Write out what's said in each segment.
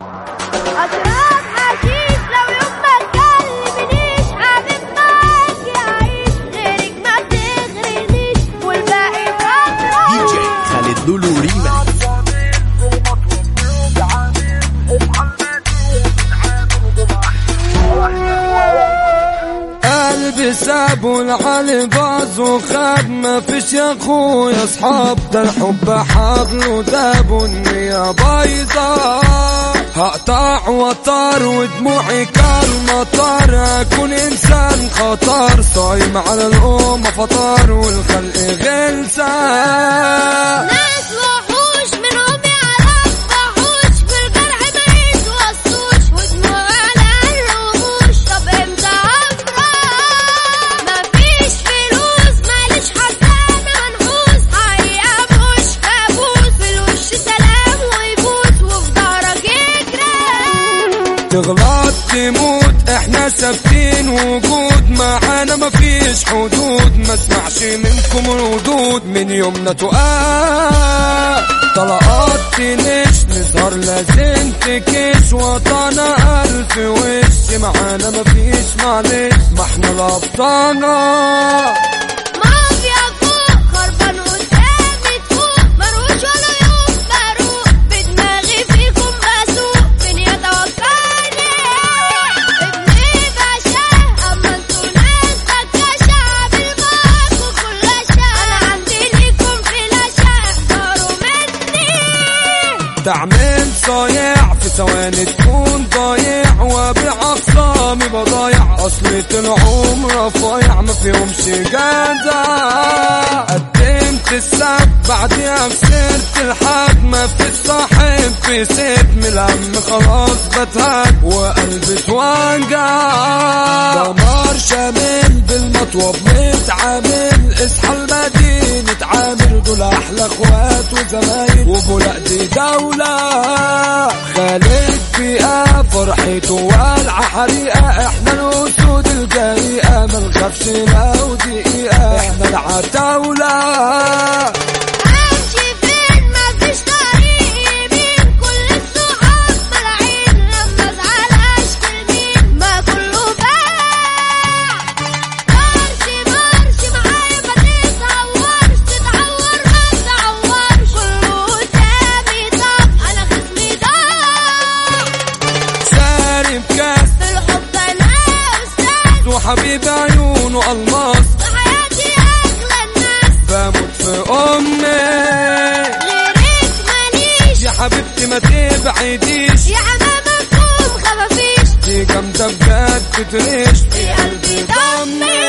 أشرب حشيش لو يوم ما تكلمنيش حبيب معاك يعيش؟ غيرك ما بتغرنيش والباقي دي فترة جي خالد لولو ريماكس. قلبي ساب والعلي باظ وخاب ما فيش يا أخويا أصحاب. ده الحب حبل وداب والنية بايظة هقطع وطار ودموعي كالمطر اكون إنسان خطر صايم على الامة فطار والخلق ثابتين وجود معانا مفيش حدود. ما اسمعش منكم ردود من يومنا تقال. طلقات تنش نظهر لازم تكش. وطنا ألف وش معانا مفيش معلش. ما إحنا الابطالة في ثواني تكون ضايع وابيع اخصامي بضايع. أصلي العمر رفايع ما فيهمش جدع قدمت السب بعديها خسرت الحق ما في الصاحب في من الهم خلاص بتهد وقلبي اتوجع دمار شامل بالمطوب متعامل إصحى المدينة عامر دول أحلى أخوات وزمايل. وبولا دي دولة. خالد بيئة فرحته والعة حريقة إحنا الاسود الجريئة ما لو دقيقة إحنا العتاولة. ما تبعديش. يا حمامكم خفافيش دي جامدة بجد تريش في قلبي ضمي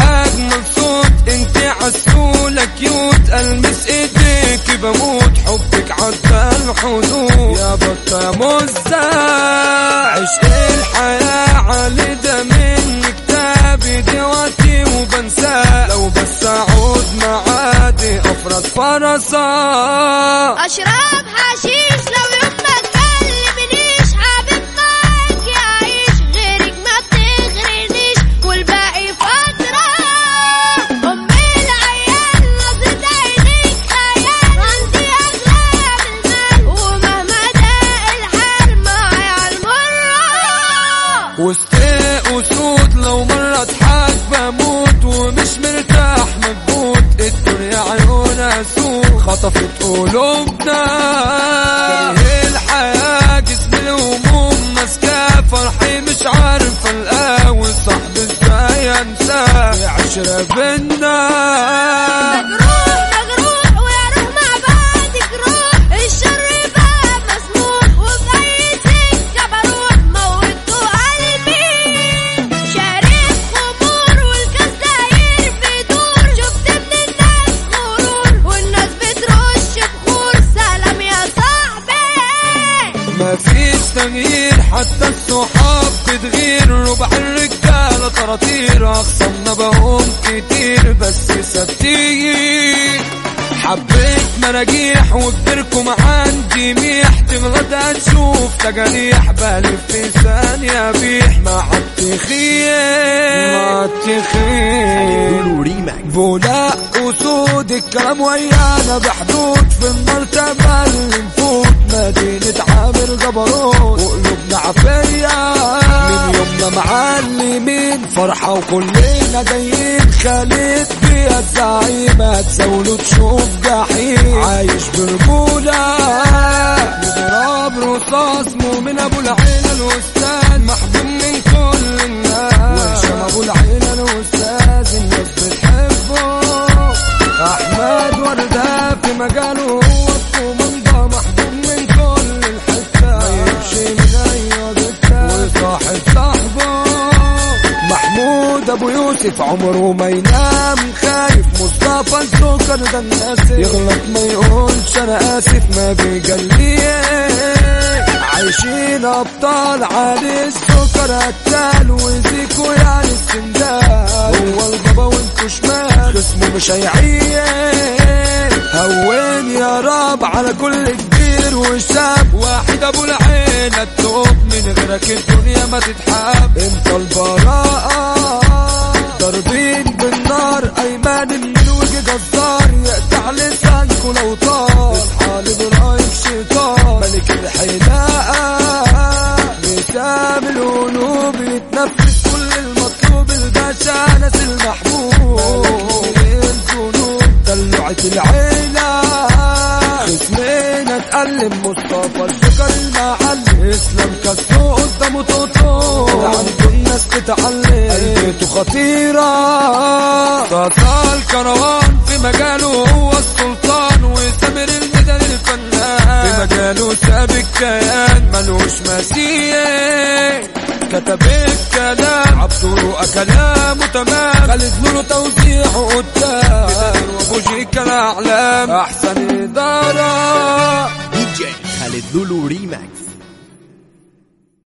أجمل صوت انت عسولة كيوت. ألمس إيديك بموت. حبك عدى الحدود يا بطة مزة. عشق الحياة علي ده من كتابي دواتي وبنساه لو بس أعود معادي أفرس فرسا اشرب قلوبنا. الحياة جسم الهموم ماسكاه فرحي مش عارف القاه صاحب إزاي انساه عشرة بينا اساطير أخصمنا بهم كتير بس ثابتين حبيت مراجيح وكبركم عندي ميح. تغلط تشوف تجاريح بلف في ثانية بيح. ما التخيل مع التخيل بولا أسود الكلام ويانا بحدود. في النار تبل نفوت مدينة عامر جبروت وقلوبنا عفية. فرحة وكلنا جايين خالد بيها الزعيم. هتزاوله تشوف جحيم. عايش برجولة نضرب رصاص مؤمن أبو العيلة ابو يوسف عمره ما ينام. خايف مصطفى السكر ده الناس. يغلط ما يقولش أنا آسف ما بيجليه عايشين أبطال علي السكر قتال وزيكو يعني السندال هو البابا وانتو شمال اسمه مش هيعيش. هون يا رب على كل كبير وشاب واحد أبو العين التوب من غيرك الدنيا ما تتحب انت البراءة ضاربين بالنار أيمان من كسو قدامه توتو عنده الناس تتعلم قلبته خطيرة. طاطا الكروان في مجاله هو السلطان وسامر الميدان الفنان. في مجاله ساب الكيان. ملوش مثيل كتب الكلام. عبدو كلامه تمام. خالد نور توزيعه قدام. وبوجيكا الاعلام أحسن إدارة. دي جي خالد لولو ريماكس.